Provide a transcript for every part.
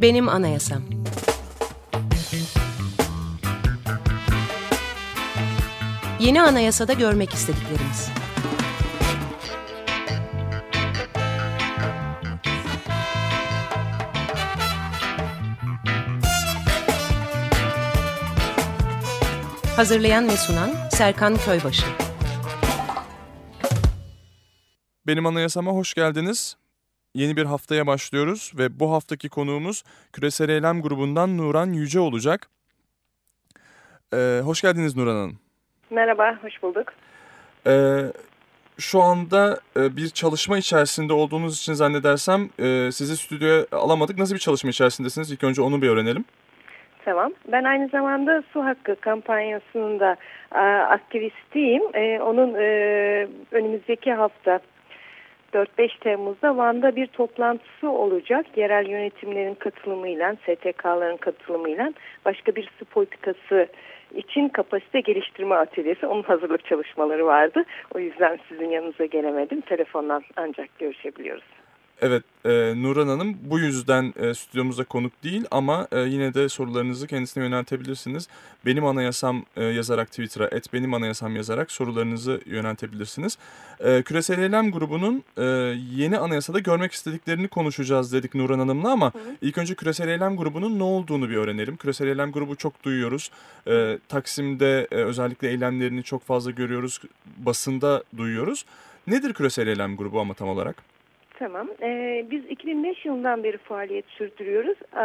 Benim Anayasam Yeni anayasada görmek istediklerimiz. Hazırlayan ve sunan Serkan Köybaşı. Benim anayasama hoş geldiniz. Yeni bir haftaya başlıyoruz ve bu haftaki konuğumuz Küresel Eylem grubundan Nuran Yüce olacak. Ee, hoş geldiniz Nuran Hanım. Merhaba, hoş bulduk. Ee, şu anda e, bir çalışma içerisinde olduğunuz için zannedersem e, sizi stüdyoya alamadık. Nasıl bir çalışma içerisindesiniz? İlk önce onu bir öğrenelim. Tamam. Ben aynı zamanda Su Hakkı kampanyasının da e, aktivistiyim. E, onun e, önümüzdeki hafta 4-5 Temmuz'da Van'da bir toplantısı olacak. Yerel yönetimlerin katılımıyla, STK'ların katılımıyla başka bir su politikası için kapasite geliştirme atölyesi. Onun hazırlık çalışmaları vardı. O yüzden sizin yanınıza gelemedim. Telefondan ancak görüşebiliyoruz. Evet, e, Nurhan Hanım bu yüzden e, stüdyomuzda konuk değil ama e, yine de sorularınızı kendisine yöneltebilirsiniz. Benim Anayasam e, yazarak Twitter'a, et benim anayasam yazarak sorularınızı yöneltebilirsiniz. E, Küresel Eylem grubunun e, yeni anayasada görmek istediklerini konuşacağız dedik Nurhan Hanım'la ama hı. ilk önce Küresel Eylem grubunun ne olduğunu bir öğrenelim. Küresel Eylem grubu çok duyuyoruz. E, Taksim'de e, özellikle eylemlerini çok fazla görüyoruz, basında duyuyoruz. Nedir Küresel Eylem grubu ama tam olarak? Tamam. Ee, biz 2005 yılından beri faaliyet sürdürüyoruz. Ee,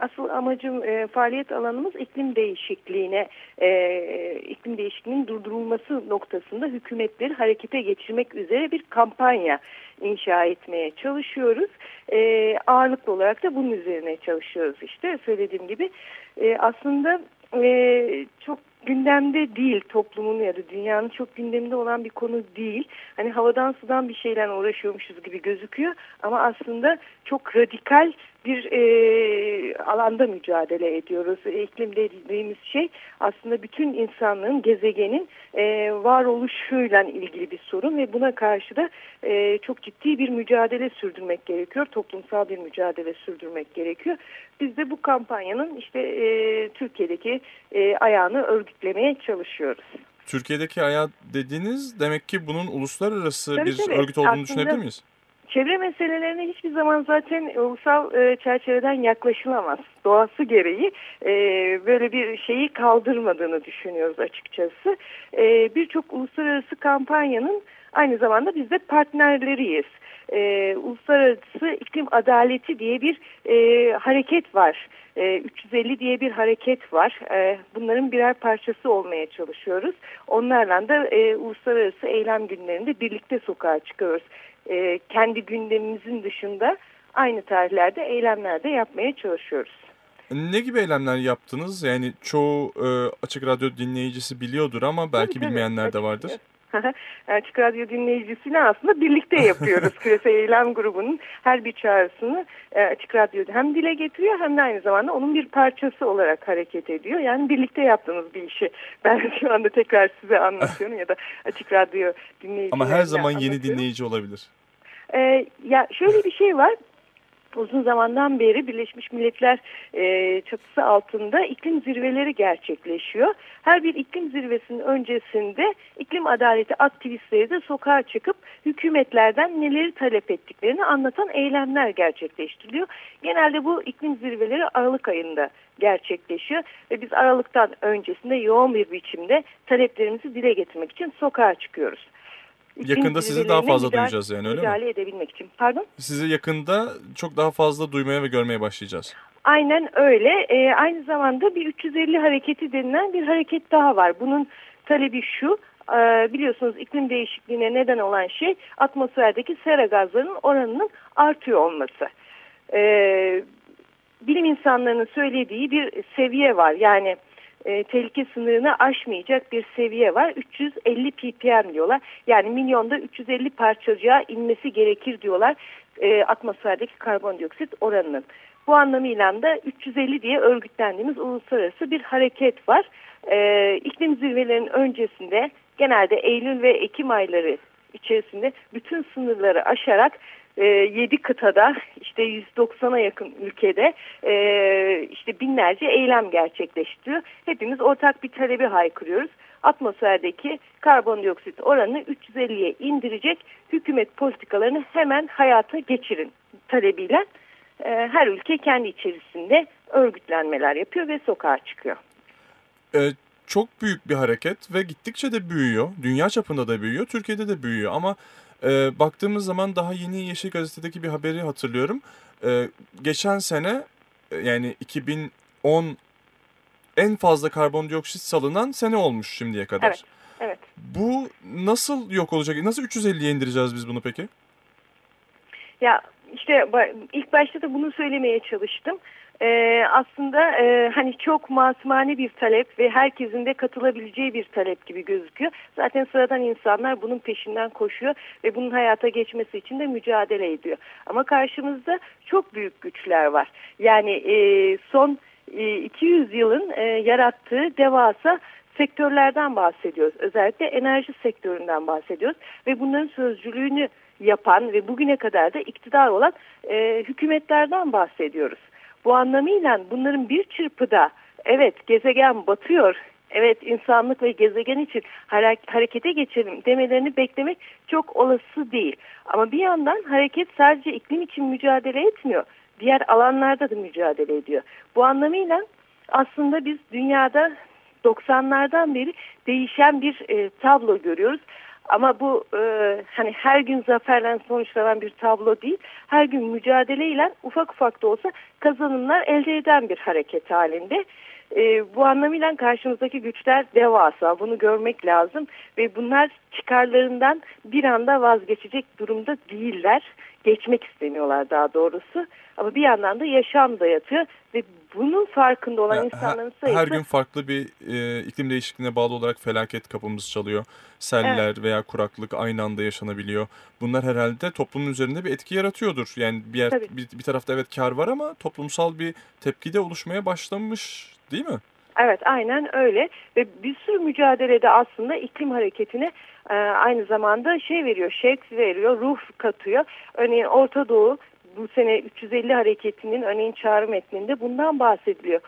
asıl amacım e, faaliyet alanımız iklim değişikliğine, e, iklim değişikliğinin durdurulması noktasında hükümetleri harekete geçirmek üzere bir kampanya inşa etmeye çalışıyoruz. Ee, ağırlıklı olarak da bunun üzerine çalışıyoruz işte. Söylediğim gibi e, aslında e, çok gündemde değil toplumun ya da dünyanın çok gündeminde olan bir konu değil. Hani havadan sudan bir şeyler uğraşıyormuşuz gibi gözüküyor ama aslında çok radikal bir e, alanda mücadele ediyoruz. İklim dediğimiz şey aslında bütün insanlığın, gezegenin e, varoluşuyla ilgili bir sorun ve buna karşı da e, çok ciddi bir mücadele sürdürmek gerekiyor. Toplumsal bir mücadele sürdürmek gerekiyor. Biz de bu kampanyanın işte e, Türkiye'deki e, ayağını örgütlemeye çalışıyoruz. Türkiye'deki ayağı dediğiniz demek ki bunun uluslararası tabii, bir tabii. örgüt olduğunu Aslında, düşünebilir miyiz? Çevre meselelerine hiçbir zaman zaten ulusal e, çerçeveden yaklaşılamaz. Doğası gereği e, böyle bir şeyi kaldırmadığını düşünüyoruz açıkçası. E, Birçok uluslararası kampanyanın aynı zamanda biz de partnerleriyiz. E, uluslararası iklim adaleti diye bir e, hareket var. E, 350 diye bir hareket var. E, bunların birer parçası olmaya çalışıyoruz. Onlarla da e, uluslararası eylem günlerinde birlikte sokağa çıkıyoruz e, kendi gündemimizin dışında aynı tarihlerde eylemlerde yapmaya çalışıyoruz. Ne gibi eylemler yaptınız? Yani çoğu e, Açık Radyo dinleyicisi biliyordur ama belki tabii, bilmeyenler tabii. de vardır. Açık Radyo dinleyicisiyle aslında birlikte yapıyoruz. Küresel Eylem Grubu'nun her bir çağrısını e, Açık Radyo hem dile getiriyor hem de aynı zamanda onun bir parçası olarak hareket ediyor. Yani birlikte yaptığımız bir işi ben şu anda tekrar size anlatıyorum ya da Açık Radyo dinleyicilerine Ama her zaman yeni dinleyici olabilir. Ee, ya şöyle bir şey var uzun zamandan beri Birleşmiş Milletler e, çatısı altında iklim zirveleri gerçekleşiyor. Her bir iklim zirvesinin öncesinde iklim adaleti aktivistleri de sokağa çıkıp hükümetlerden neleri talep ettiklerini anlatan eylemler gerçekleştiriliyor. Genelde bu iklim zirveleri Aralık ayında gerçekleşiyor ve biz Aralık'tan öncesinde yoğun bir biçimde taleplerimizi dile getirmek için sokağa çıkıyoruz. Yakında sizi daha fazla müdahale, duyacağız yani öyle müdahale mi? edebilmek için. Pardon? Sizi yakında çok daha fazla duymaya ve görmeye başlayacağız. Aynen öyle. Ee, aynı zamanda bir 350 hareketi denilen bir hareket daha var. Bunun talebi şu. Ee, biliyorsunuz iklim değişikliğine neden olan şey atmosferdeki sera gazlarının oranının artıyor olması. Ee, bilim insanlarının söylediği bir seviye var. Yani e, tehlike sınırını aşmayacak bir seviye var. 350 ppm diyorlar. Yani milyonda 350 parçacığa inmesi gerekir diyorlar e, atmosferdeki karbondioksit oranının. Bu anlamıyla da 350 diye örgütlendiğimiz uluslararası bir hareket var. E, iklim zirvelerinin öncesinde genelde Eylül ve Ekim ayları içerisinde bütün sınırları aşarak e, 7 kıtada işte 190'a yakın ülkede e, işte binlerce eylem gerçekleştiriyor. Hepimiz ortak bir talebi haykırıyoruz. Atmosferdeki karbondioksit oranını 350'ye indirecek hükümet politikalarını hemen hayata geçirin talebiyle e, her ülke kendi içerisinde örgütlenmeler yapıyor ve sokağa çıkıyor. Evet çok büyük bir hareket ve gittikçe de büyüyor. Dünya çapında da büyüyor, Türkiye'de de büyüyor ama e, baktığımız zaman daha yeni Yeşil Gazete'deki bir haberi hatırlıyorum. E, geçen sene e, yani 2010 en fazla karbondioksit salınan sene olmuş şimdiye kadar. Evet, evet. Bu nasıl yok olacak? Nasıl 350'ye indireceğiz biz bunu peki? Ya işte ilk başta da bunu söylemeye çalıştım e, aslında e, hani çok masumane bir talep ve herkesin de katılabileceği bir talep gibi gözüküyor. Zaten sıradan insanlar bunun peşinden koşuyor ve bunun hayata geçmesi için de mücadele ediyor. Ama karşımızda çok büyük güçler var. Yani e, son e, 200 yılın e, yarattığı devasa sektörlerden bahsediyoruz. Özellikle enerji sektöründen bahsediyoruz ve bunların sözcülüğünü yapan ve bugüne kadar da iktidar olan e, hükümetlerden bahsediyoruz. Bu anlamıyla bunların bir çırpıda evet gezegen batıyor, evet insanlık ve gezegen için harekete geçelim demelerini beklemek çok olası değil. Ama bir yandan hareket sadece iklim için mücadele etmiyor. Diğer alanlarda da mücadele ediyor. Bu anlamıyla aslında biz dünyada 90'lardan beri değişen bir e, tablo görüyoruz. Ama bu e, hani her gün zaferle sonuçlanan bir tablo değil. Her gün mücadeleyle ufak ufak da olsa kazanımlar elde eden bir hareket halinde. E, bu anlamıyla karşımızdaki güçler devasa. Bunu görmek lazım ve bunlar çıkarlarından bir anda vazgeçecek durumda değiller. Geçmek istemiyorlar daha doğrusu. Ama bir yandan da yaşam dayatıyor ve bunun farkında olan ya, insanların sayısı... Her gün farklı bir e, iklim değişikliğine bağlı olarak felaket kapımız çalıyor. Seller evet. veya kuraklık aynı anda yaşanabiliyor. Bunlar herhalde toplumun üzerinde bir etki yaratıyordur. Yani bir, yer, bir, bir tarafta evet kar var ama toplumsal bir tepki de oluşmaya başlamış değil mi? Evet aynen öyle ve bir sürü mücadelede aslında iklim hareketine e, aynı zamanda şey veriyor, şevk veriyor, ruh katıyor. Örneğin Orta Doğu bu sene 350 hareketinin örneğin çağrı metninde bundan bahsediliyor.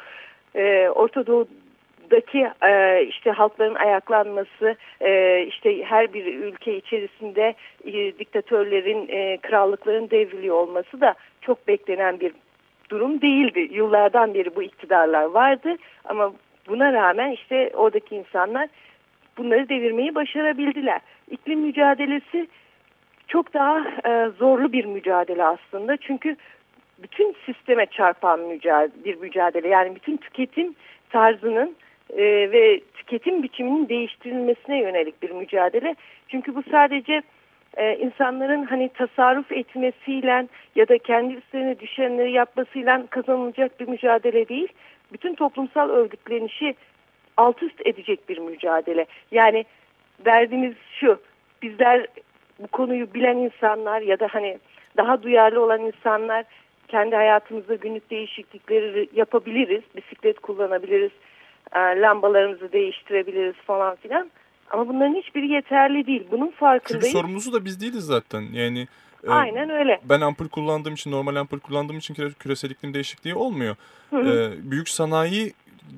E, Orta Doğu'daki e, işte halkların ayaklanması, e, işte her bir ülke içerisinde e, diktatörlerin, e, krallıkların devriliyor olması da çok beklenen bir durum değildi. Yıllardan beri bu iktidarlar vardı ama buna rağmen işte oradaki insanlar bunları devirmeyi başarabildiler. İklim mücadelesi çok daha e, zorlu bir mücadele aslında. Çünkü bütün sisteme çarpan mücadele, bir mücadele. Yani bütün tüketim tarzının e, ve tüketim biçiminin değiştirilmesine yönelik bir mücadele. Çünkü bu sadece e, insanların hani tasarruf etmesiyle ya da kendi üstlerine düşenleri yapmasıyla kazanılacak bir mücadele değil. Bütün toplumsal örgütlenişi alt üst edecek bir mücadele. Yani derdimiz şu, bizler bu konuyu bilen insanlar ya da hani daha duyarlı olan insanlar kendi hayatımızda günlük değişiklikleri yapabiliriz. Bisiklet kullanabiliriz, e, lambalarımızı değiştirebiliriz falan filan. Ama bunların hiçbiri yeterli değil. Bunun farkındayız. Çünkü sorumlusu da biz değiliz zaten. Yani e, Aynen öyle. Ben ampul kullandığım için, normal ampul kullandığım için küresel iklim değişikliği olmuyor. Hı hı. E, büyük sanayi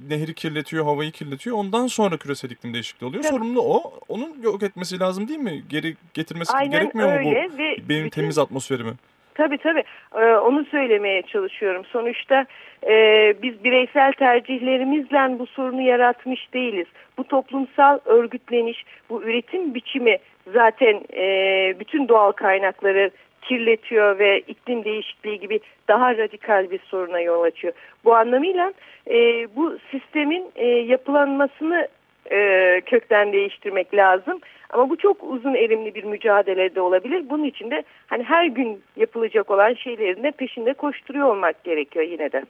nehri kirletiyor, havayı kirletiyor. Ondan sonra küresel iklim değişikliği oluyor. Evet. Sorumlu o. Onun yok etmesi lazım değil mi? Geri getirmesi Aynen gerekmiyor öyle. mu bu Ve benim bütün... temiz atmosferimi? Tabii tabii. Ee, onu söylemeye çalışıyorum. Sonuçta e, biz bireysel tercihlerimizle bu sorunu yaratmış değiliz. Bu toplumsal örgütleniş, bu üretim biçimi zaten e, bütün doğal kaynakları kirletiyor ve iklim değişikliği gibi daha radikal bir soruna yol açıyor. Bu anlamıyla e, bu sistemin e, yapılanmasını e, kökten değiştirmek lazım. Ama bu çok uzun erimli bir mücadelede olabilir. Bunun için de hani her gün yapılacak olan şeylerin de peşinde koşturuyor olmak gerekiyor yine de.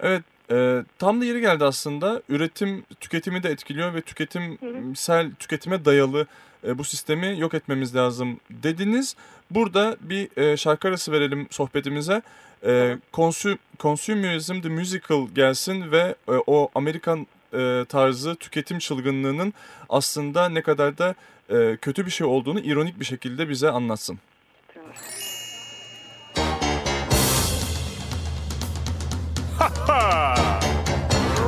Evet e, tam da yeri geldi aslında. Üretim tüketimi de etkiliyor ve tüketimsel tüketime dayalı e, bu sistemi yok etmemiz lazım dediniz. Burada bir e, şarkı arası verelim sohbetimize. E, Consum Consumerism the Musical gelsin ve e, o Amerikan e, tarzı tüketim çılgınlığının aslında ne kadar da e, kötü bir şey olduğunu ironik bir şekilde bize anlatsın.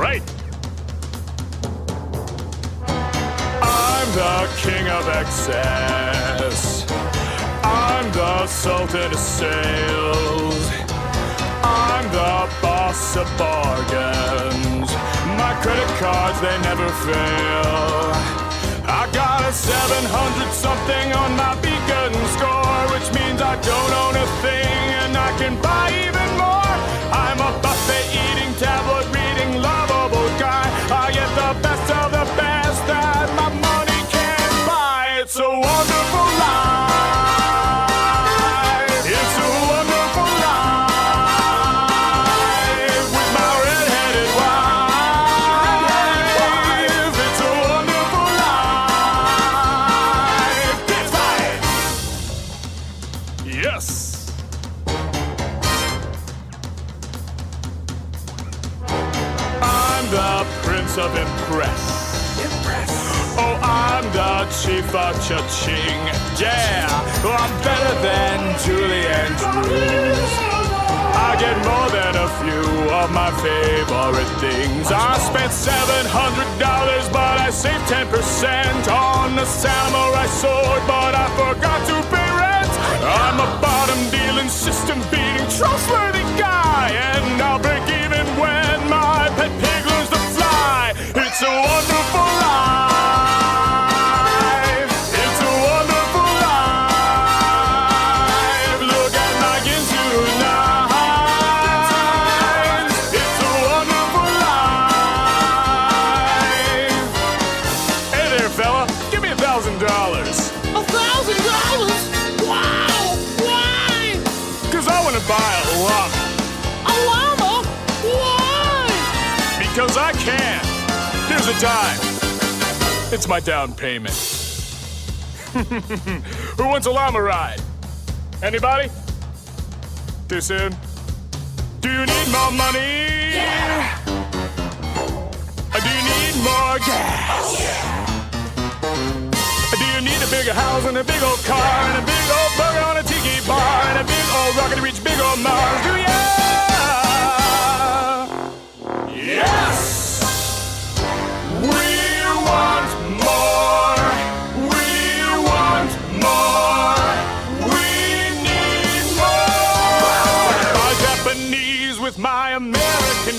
Right. I'm the king of excess. I'm the sultan of sales. I'm the boss of bargains. My credit cards, they never fail. I got a 700 something on my beacon score, which means I don't own a thing and I can buy even more. I'm a of impress. Impress. Oh, I'm the chief of cha-ching. Yeah, oh, I'm better than Julie Andrews. I get more than a few of my favorite things. I spent $700, but I saved 10% on the samurai sword, but I forgot to pay rent. I'm a bottom dealing, system beating, trustworthy guy, and I'll break even when my pet pig learns to fly. It's a wonderful life. It's a wonderful life. Look at my Ginsu knives. It's a wonderful life. Hey there, fella. Give me a thousand dollars. A thousand dollars? Wow! Why? Cause I wanna buy a llama. A llama? Why? Because I can. A dime. It's my down payment. Who wants a llama ride? Anybody? Too soon? Do you need more money? Yeah. Do you need more gas? Do you need a bigger house and a big old car and a big old burger on a tiki bar and a big old rocket to reach big old Mars? Do ya? Yes!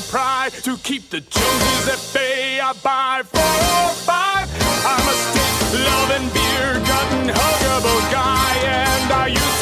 Pride to keep the Joneses at bay. I buy 405. I'm a stick loving beer cutting huggable guy, and I used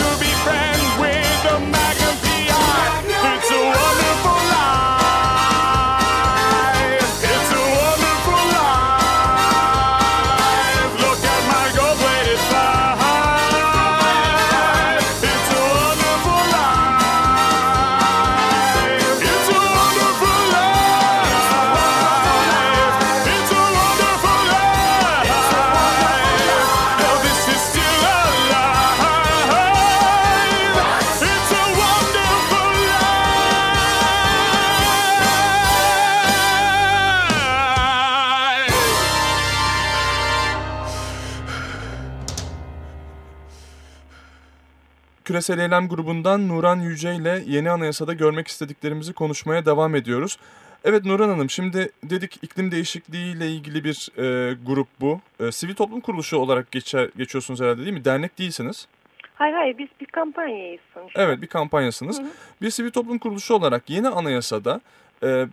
Küresel Eylem grubundan Nuran Yüce ile yeni anayasada görmek istediklerimizi konuşmaya devam ediyoruz. Evet Nuran Hanım şimdi dedik iklim değişikliği ile ilgili bir e, grup bu. E, sivil toplum kuruluşu olarak geçer, geçiyorsunuz herhalde değil mi? Dernek değilsiniz. Hayır hayır biz bir kampanyayız sonuçta. Evet bir kampanyasınız. Bir sivil toplum kuruluşu olarak yeni anayasada e,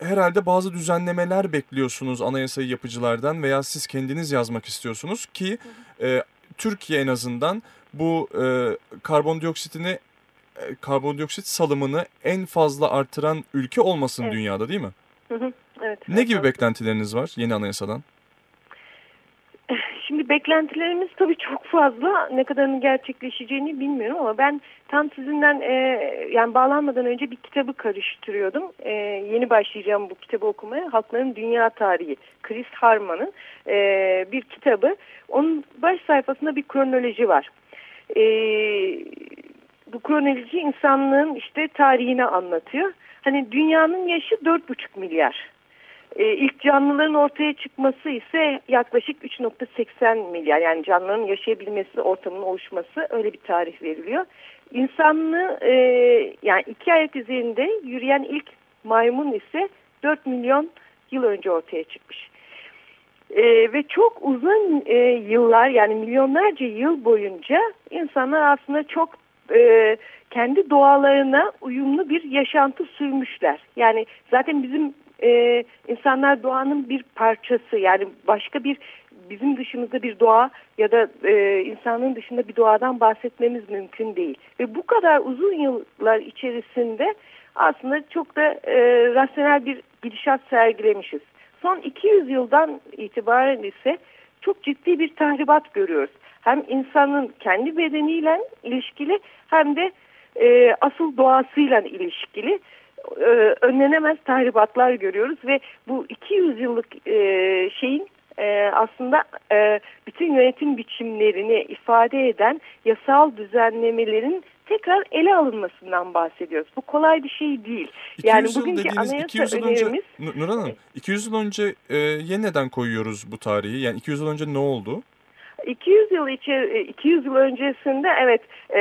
herhalde bazı düzenlemeler bekliyorsunuz anayasayı yapıcılardan veya siz kendiniz yazmak istiyorsunuz ki e, Türkiye en azından bu e, karbondioksitini e, karbondioksit salımını en fazla artıran ülke olmasın Evet. dünyada değil mi? Hı hı, evet. Ne gibi beklentileriniz var yeni anayasadan? Şimdi beklentilerimiz tabii çok fazla. Ne kadarının gerçekleşeceğini bilmiyorum ama ben tam sizinden e, yani bağlanmadan önce bir kitabı karıştırıyordum. E, yeni başlayacağım bu kitabı okumaya. Halkların Dünya Tarihi. Chris Harman'ın e, bir kitabı. Onun baş sayfasında bir kronoloji var. E, bu kronoloji insanlığın işte tarihini anlatıyor. Hani dünyanın yaşı 4,5 milyar. E, ilk canlıların ortaya çıkması ise yaklaşık 3.80 milyar yani canlıların yaşayabilmesi, ortamının oluşması öyle bir tarih veriliyor. İnsanlığı e, yani iki ayak üzerinde yürüyen ilk maymun ise 4 milyon yıl önce ortaya çıkmış. Ee, ve çok uzun e, yıllar yani milyonlarca yıl boyunca insanlar aslında çok e, kendi doğalarına uyumlu bir yaşantı sürmüşler. Yani zaten bizim e, insanlar doğanın bir parçası yani başka bir bizim dışımızda bir doğa ya da e, insanın dışında bir doğadan bahsetmemiz mümkün değil. Ve bu kadar uzun yıllar içerisinde aslında çok da e, rasyonel bir gidişat sergilemişiz. Son 200 yıldan itibaren ise çok ciddi bir tahribat görüyoruz. Hem insanın kendi bedeniyle ilişkili hem de e, asıl doğasıyla ilişkili e, önlenemez tahribatlar görüyoruz ve bu 200 yıllık e, şeyin e, aslında e, bütün yönetim biçimlerini ifade eden yasal düzenlemelerin tekrar ele alınmasından bahsediyoruz. Bu kolay bir şey değil. 200 Yani bugünkü anayasa 200 yıl önerimiz önce Nur Nur Hanım 200 yıl önce e, neden koyuyoruz bu tarihi? Yani 200 yıl önce ne oldu? 200 yıl içeri 200 yıl öncesinde evet e,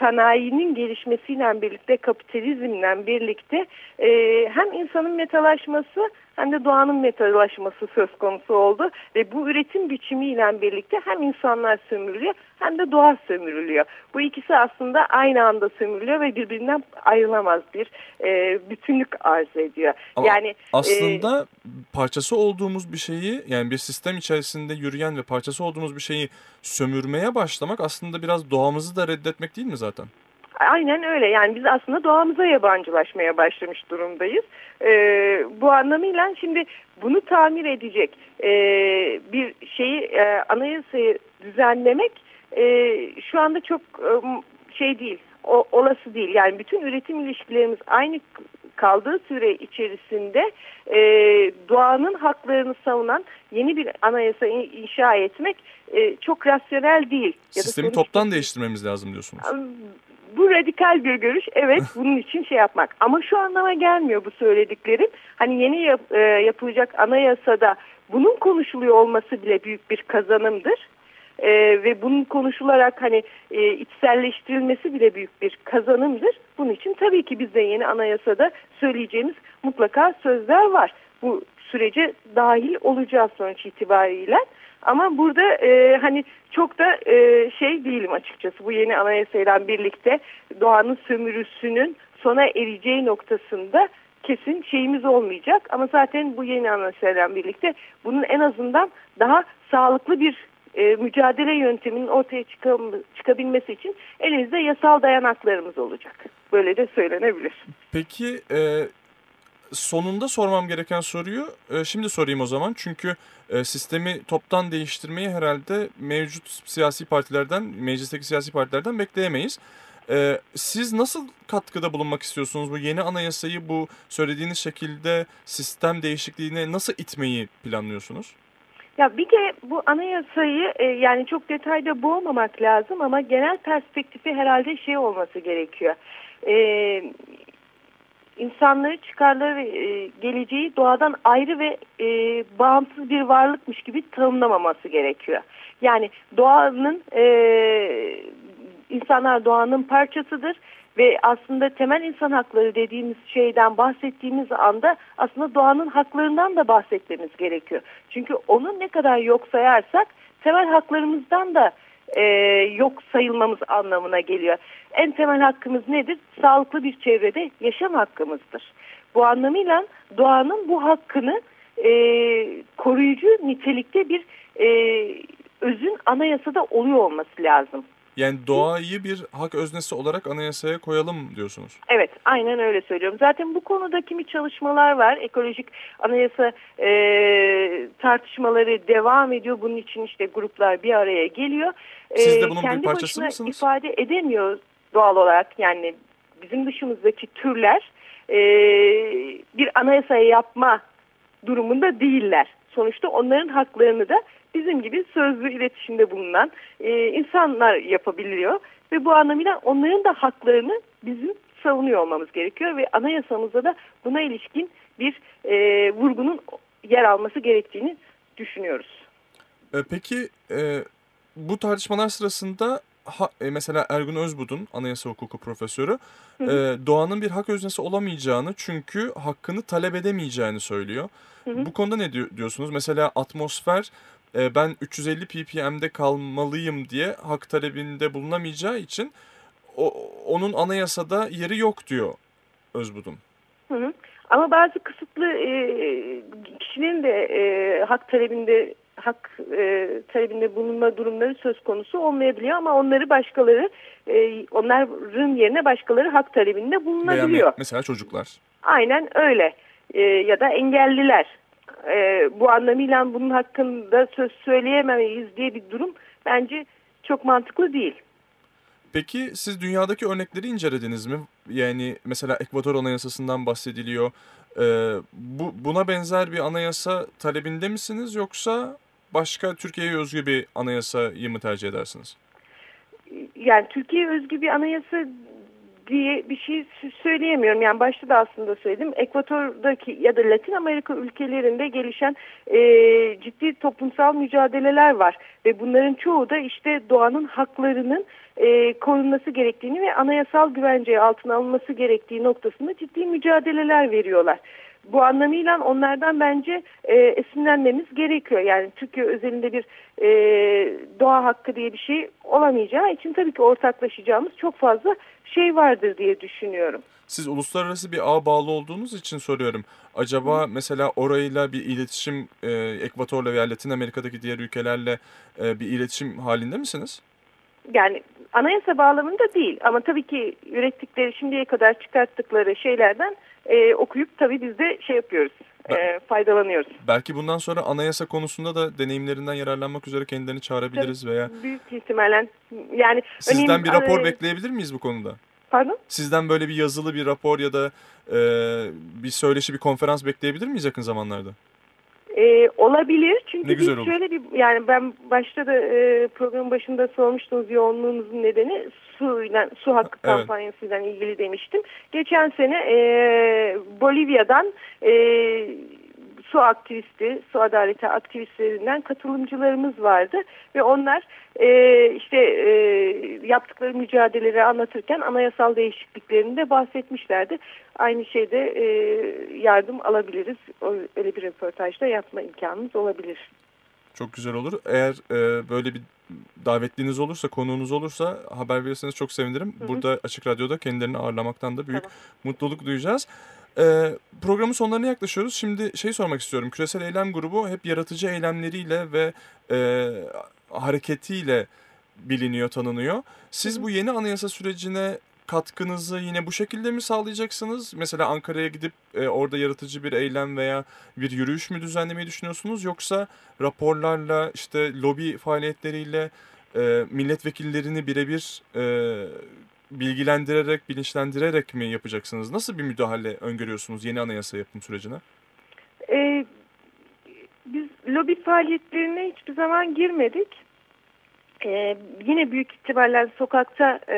sanayinin gelişmesiyle birlikte kapitalizmle birlikte e, hem insanın metalaşması hem de doğanın metalaşması söz konusu oldu ve bu üretim biçimiyle birlikte hem insanlar sömürülüyor hem de doğa sömürülüyor. Bu ikisi aslında aynı anda sömürülüyor ve birbirinden ayrılamaz bir e, bütünlük arz ediyor. Ama yani e, aslında parçası olduğumuz bir şeyi yani bir sistem içerisinde yürüyen ve parçası olduğumuz bir şeyi sömürmeye başlamak aslında biraz doğamızı da reddetmek değil mi zaten? Aynen öyle. Yani biz aslında doğamıza yabancılaşmaya başlamış durumdayız. Ee, bu anlamıyla şimdi bunu tamir edecek e, bir şeyi e, anayasayı düzenlemek e, şu anda çok e, şey değil, o, olası değil. Yani bütün üretim ilişkilerimiz aynı kaldığı süre içerisinde e, doğanın haklarını savunan yeni bir anayasa inşa etmek e, çok rasyonel değil. Ya da Sistemi toptan değiştirmemiz lazım diyorsunuz. Bu radikal bir görüş. Evet bunun için şey yapmak. Ama şu anlama gelmiyor bu söylediklerim. Hani yeni yap, e, yapılacak anayasada bunun konuşuluyor olması bile büyük bir kazanımdır. E, ve bunun konuşularak hani e, içselleştirilmesi bile büyük bir kazanımdır. Bunun için tabii ki bizde yeni anayasada söyleyeceğimiz mutlaka sözler var. Bu sürece dahil olacağız sonuç itibariyle. Ama burada e, hani çok da e, şey değilim açıkçası bu yeni anayasayla birlikte doğanın sömürüsünün sona ereceği noktasında kesin şeyimiz olmayacak. Ama zaten bu yeni anayasayla birlikte bunun en azından daha sağlıklı bir e, mücadele yönteminin ortaya çıkabilmesi için elimizde yasal dayanaklarımız olacak. Böyle de söylenebilir. Peki e, sonunda sormam gereken soruyu e, şimdi sorayım o zaman. Çünkü e, sistemi toptan değiştirmeyi herhalde mevcut siyasi partilerden, meclisteki siyasi partilerden bekleyemeyiz. E, siz nasıl katkıda bulunmak istiyorsunuz? Bu yeni anayasayı bu söylediğiniz şekilde sistem değişikliğine nasıl itmeyi planlıyorsunuz? Ya bir de bu anayasayı yani çok detayda boğmamak lazım ama genel perspektifi herhalde şey olması gerekiyor. İnsanları çıkarları ve e, geleceği doğadan ayrı ve e, bağımsız bir varlıkmış gibi tanımlamaması gerekiyor. Yani doğanın e, insanlar doğanın parçasıdır ve aslında temel insan hakları dediğimiz şeyden bahsettiğimiz anda aslında doğanın haklarından da bahsetmemiz gerekiyor. Çünkü onu ne kadar yok sayarsak temel haklarımızdan da e, yok sayılmamız anlamına geliyor. En temel hakkımız nedir? Sağlıklı bir çevrede yaşam hakkımızdır. Bu anlamıyla doğanın bu hakkını e, koruyucu nitelikte bir e, özün anayasada oluyor olması lazım. Yani doğayı bir hak öznesi olarak anayasaya koyalım diyorsunuz. Evet, aynen öyle söylüyorum. Zaten bu konuda kimi çalışmalar var. Ekolojik anayasa e, tartışmaları devam ediyor. Bunun için işte gruplar bir araya geliyor. Siz de bunun bir kendi parçası başına mısınız? ifade edemiyor doğal olarak. Yani bizim dışımızdaki türler e, bir anayasayı yapma durumunda değiller. Sonuçta onların haklarını da bizim gibi sözlü iletişimde bulunan e, insanlar yapabiliyor. Ve bu anlamıyla onların da haklarını bizim savunuyor olmamız gerekiyor. Ve anayasamızda da buna ilişkin bir e, vurgunun yer alması gerektiğini düşünüyoruz. E, Peki e, bu tartışmalar sırasında ha- e, mesela Ergun Özbudun anayasa hukuku profesörü e, doğanın bir hak öznesi olamayacağını çünkü hakkını talep edemeyeceğini söylüyor. Bu konuda ne diyor- diyorsunuz? Mesela atmosfer e, ben 350 ppm'de kalmalıyım diye hak talebinde bulunamayacağı için o, onun anayasada yeri yok diyor Özbudun. Hı hı. Ama bazı kısıtlı e, kişinin de e, hak talebinde hak e, talebinde bulunma durumları söz konusu olmayabiliyor ama onları başkaları e, onların yerine başkaları hak talebinde Veya bulunabiliyor. me- mesela çocuklar. Aynen öyle. E, ya da engelliler. E, bu anlamıyla bunun hakkında söz söyleyemeyiz diye bir durum bence çok mantıklı değil. Peki siz dünyadaki örnekleri incelediniz mi? Yani mesela Ekvador Anayasası'ndan bahsediliyor. Ee, bu buna benzer bir anayasa talebinde misiniz yoksa başka Türkiye'ye özgü bir anayasayı mı tercih edersiniz? yani Türkiye özgü bir anayasa diye bir şey sö- söyleyemiyorum. Yani başta da aslında söyledim. Ekvator'daki ya da Latin Amerika ülkelerinde gelişen e, ciddi toplumsal mücadeleler var. Ve bunların çoğu da işte doğanın haklarının e, korunması gerektiğini ve anayasal güvenceye altına alınması gerektiği noktasında ciddi mücadeleler veriyorlar. Bu anlamıyla onlardan bence e, esinlenmemiz gerekiyor. Yani Türkiye özelinde bir e, doğa hakkı diye bir şey olamayacağı için tabii ki ortaklaşacağımız çok fazla şey vardır diye düşünüyorum. Siz uluslararası bir ağ bağlı olduğunuz için soruyorum. Acaba mesela orayla bir iletişim e, Ekvator'la veya Latin Amerika'daki diğer ülkelerle e, bir iletişim halinde misiniz? Yani anayasa bağlamında değil ama tabii ki ürettikleri şimdiye kadar çıkarttıkları şeylerden e, okuyup tabii biz de şey yapıyoruz, e, faydalanıyoruz. Belki bundan sonra anayasa konusunda da deneyimlerinden yararlanmak üzere kendilerini çağırabiliriz veya Büyük ihtimalle yani sizden örneğin, bir rapor e, bekleyebilir miyiz bu konuda? Pardon? Sizden böyle bir yazılı bir rapor ya da e, bir söyleşi, bir konferans bekleyebilir miyiz yakın zamanlarda? Ee, olabilir çünkü Ne güzel biz olur. şöyle bir yani ben başta da e, programın başında sormuştunuz yoğunluğumuzun nedeni suyla su hakkı Evet. kampanyasıyla ilgili demiştim. Geçen sene e, Bolivya'dan e, su aktivisti, su adaleti aktivistlerinden katılımcılarımız vardı ve onlar e, işte e, yaptıkları mücadeleleri anlatırken anayasal değişikliklerini de bahsetmişlerdi. Aynı şeyde e, yardım alabiliriz. Öyle bir röportajda yapma imkanımız olabilir. Çok güzel olur. Eğer e, böyle bir davetliniz olursa, konuğunuz olursa haber verirseniz çok sevinirim. Burada Açık Radyo'da kendilerini ağırlamaktan da büyük Tamam. mutluluk duyacağız. E, programın sonlarına yaklaşıyoruz. Şimdi şey sormak istiyorum. Küresel Eylem Grubu hep yaratıcı eylemleriyle ve e, hareketiyle biliniyor, tanınıyor. Siz bu yeni anayasa sürecine katkınızı yine bu şekilde mi sağlayacaksınız? Mesela Ankara'ya gidip e, orada yaratıcı bir eylem veya bir yürüyüş mü düzenlemeyi düşünüyorsunuz? Yoksa raporlarla, işte lobi faaliyetleriyle e, milletvekillerini birebir e, bilgilendirerek, bilinçlendirerek mi yapacaksınız? Nasıl bir müdahale öngörüyorsunuz yeni anayasa yapım sürecine? E, biz lobi faaliyetlerine hiçbir zaman girmedik. E, yine büyük ihtimalle sokakta e,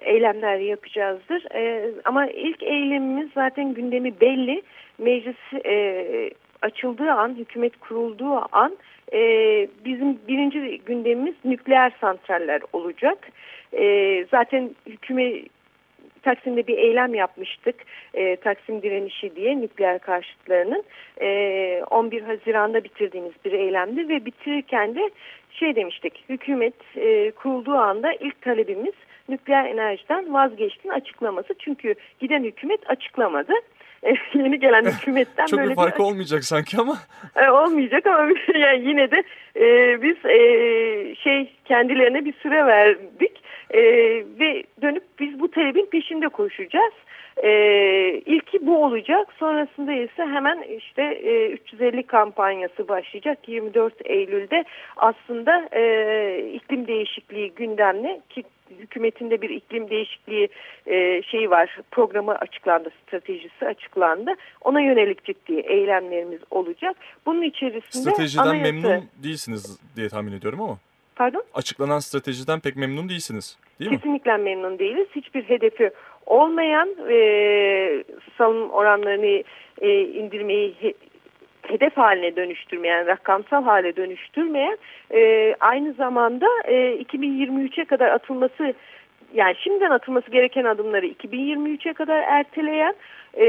eylemler yapacağızdır. E, ama ilk eylemimiz zaten gündemi belli. Meclis e, açıldığı an, hükümet kurulduğu an e, bizim birinci gündemimiz nükleer santraller olacak. E, zaten hükümet Taksim'de bir eylem yapmıştık. E, Taksim direnişi diye nükleer karşıtlarının. E, 11 Haziran'da bitirdiğimiz bir eylemdi ve bitirirken de şey demiştik. Hükümet e, kurulduğu anda ilk talebimiz nükleer enerjiden vazgeçtiğini açıklaması. Çünkü giden hükümet açıklamadı. E, yeni gelen hükümetten Çok böyle bir farkı olmayacak sanki ama e, olmayacak ama yani yine de e, biz e, şey kendilerine bir süre verdik E, ve dönüp biz bu talebin peşinde koşacağız. E, ilki bu olacak. Sonrasında ise hemen işte e, 350 kampanyası başlayacak. 24 Eylül'de aslında e, iklim değişikliği gündemli ki hükümetinde bir iklim değişikliği e, şeyi var. Programı açıklandı stratejisi açıklandı. Ona yönelik ciddi eylemlerimiz olacak. Bunun içerisinde stratejiden anayasa- memnun değilsiniz diye tahmin ediyorum ama. Pardon? Açıklanan stratejiden pek memnun değilsiniz değil mi? kesinlikle memnun değiliz. Hiçbir hedefi olmayan e, salım oranlarını e, indirmeyi he- hedef haline dönüştürmeyen, rakamsal hale dönüştürmeyen e, aynı zamanda e, 2023'e kadar atılması yani şimdiden atılması gereken adımları 2023'e kadar erteleyen e,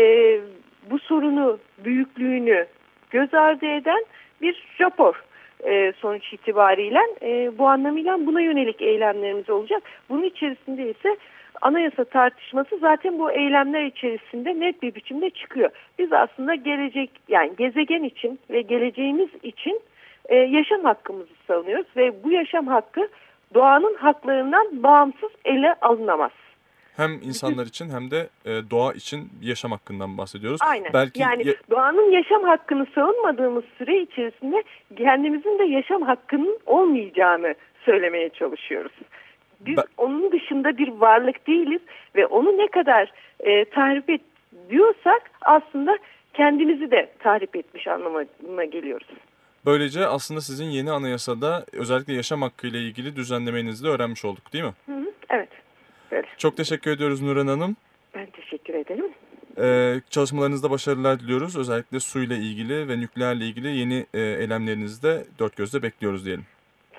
bu sorunu büyüklüğünü göz ardı eden bir rapor e, sonuç itibariyle e, bu anlamıyla buna yönelik eylemlerimiz olacak. Bunun içerisinde ise anayasa tartışması zaten bu eylemler içerisinde net bir biçimde çıkıyor. Biz aslında gelecek yani gezegen için ve geleceğimiz için e, yaşam hakkımızı savunuyoruz ve bu yaşam hakkı doğanın haklarından bağımsız ele alınamaz. Hem insanlar için hem de e, doğa için yaşam hakkından bahsediyoruz. Aynen. Belki yani ya- doğanın yaşam hakkını savunmadığımız süre içerisinde kendimizin de yaşam hakkının olmayacağını söylemeye çalışıyoruz. Biz Ben- onun dışında bir varlık değiliz ve onu ne kadar e, tahrip ediyorsak aslında kendimizi de tahrip etmiş anlamına geliyoruz. böylece aslında sizin yeni anayasada özellikle yaşam hakkı ile ilgili düzenlemenizi de öğrenmiş olduk değil mi? Hı hı, evet. Böyle. Çok teşekkür ediyoruz Nurhan Hanım. Ben teşekkür ederim. Ee, çalışmalarınızda başarılar diliyoruz. Özellikle suyla ilgili ve nükleerle ilgili yeni e, eylemlerinizi de dört gözle bekliyoruz diyelim.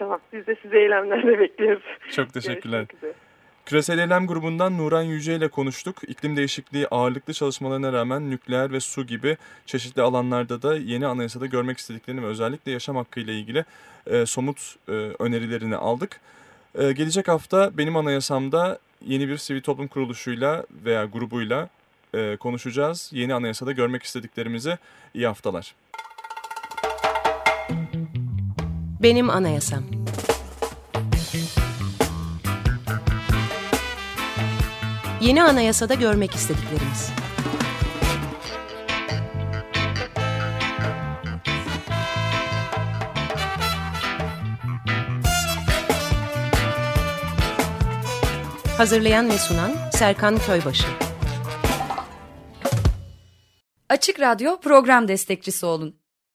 Tamam. Biz de sizi eylemlerde bekliyoruz. Çok teşekkürler. Küresel Eylem grubundan Nuran Yüce ile konuştuk. İklim değişikliği ağırlıklı çalışmalarına rağmen nükleer ve su gibi çeşitli alanlarda da yeni anayasada görmek istediklerini ve özellikle yaşam hakkı ile ilgili e, somut e, önerilerini aldık. E, gelecek hafta benim anayasamda yeni bir sivil toplum kuruluşuyla veya grubuyla e, konuşacağız. Yeni anayasada görmek istediklerimizi iyi haftalar. Benim Anayasam Yeni anayasada görmek istediklerimiz. Hazırlayan ve sunan Serkan Köybaşı. Açık Radyo program destekçisi olun.